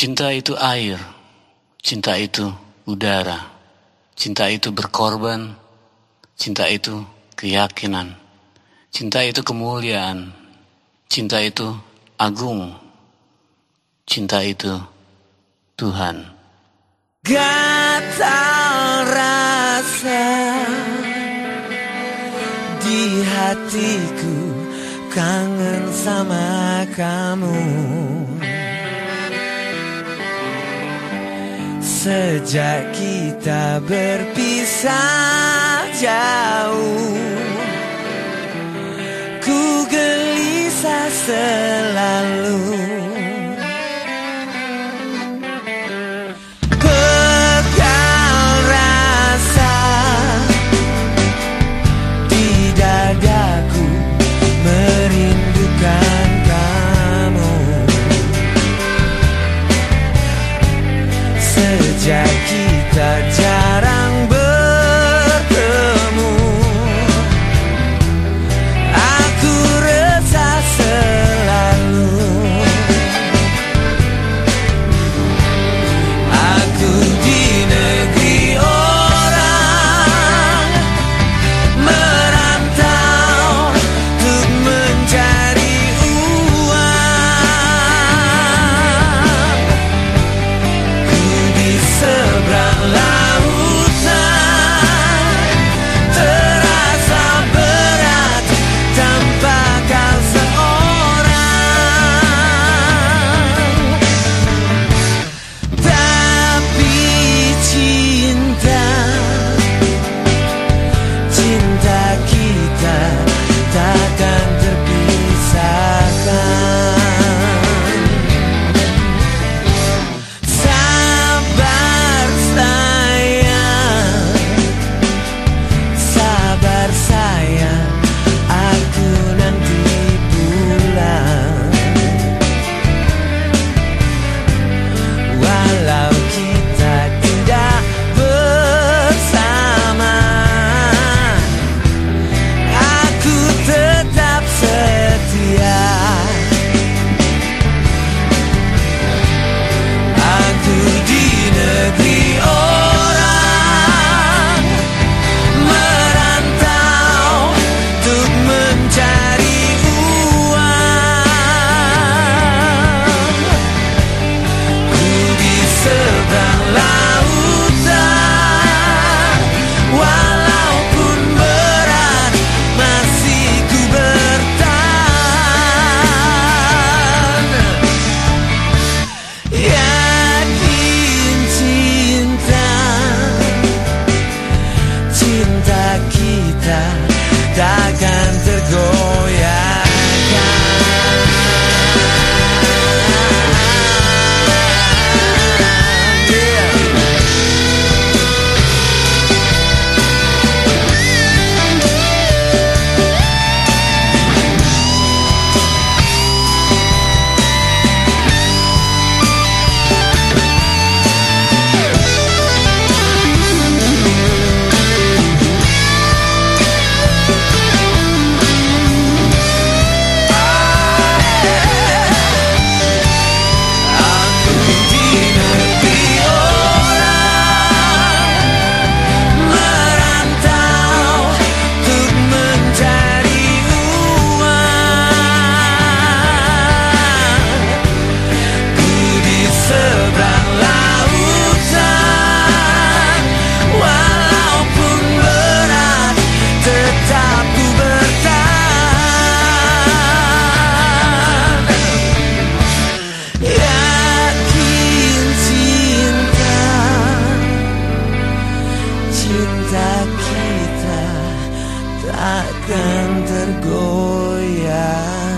Cinta itu air, cinta itu udara, cinta itu berkorban, cinta itu keyakinan, cinta itu kemuliaan, cinta itu agung, cinta itu Tuhan. Gatal rasa di hatiku kangen sama kamu. Sejak kita berpisah jauh Ku gelisah takkan tergoyah